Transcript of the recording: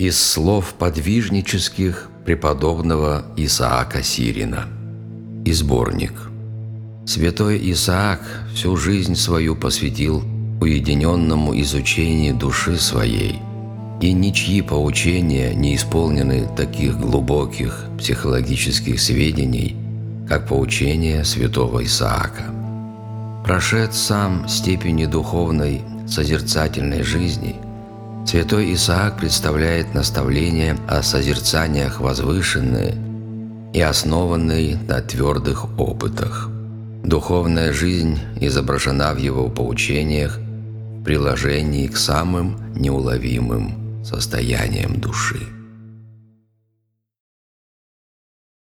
Из слов подвижнических преподобного Исаака Сирина. И сборник. Святой Исаак всю жизнь свою посвятил уединенному изучению души своей, и ничьи поучения не исполнены таких глубоких психологических сведений, как поучение святого Исаака. Прошед сам степени духовной созерцательной жизни – Святой Исаак представляет наставления о созерцаниях возвышенные и основанные на твердых опытах. Духовная жизнь изображена в его поучениях приложении к самым неуловимым состояниям души.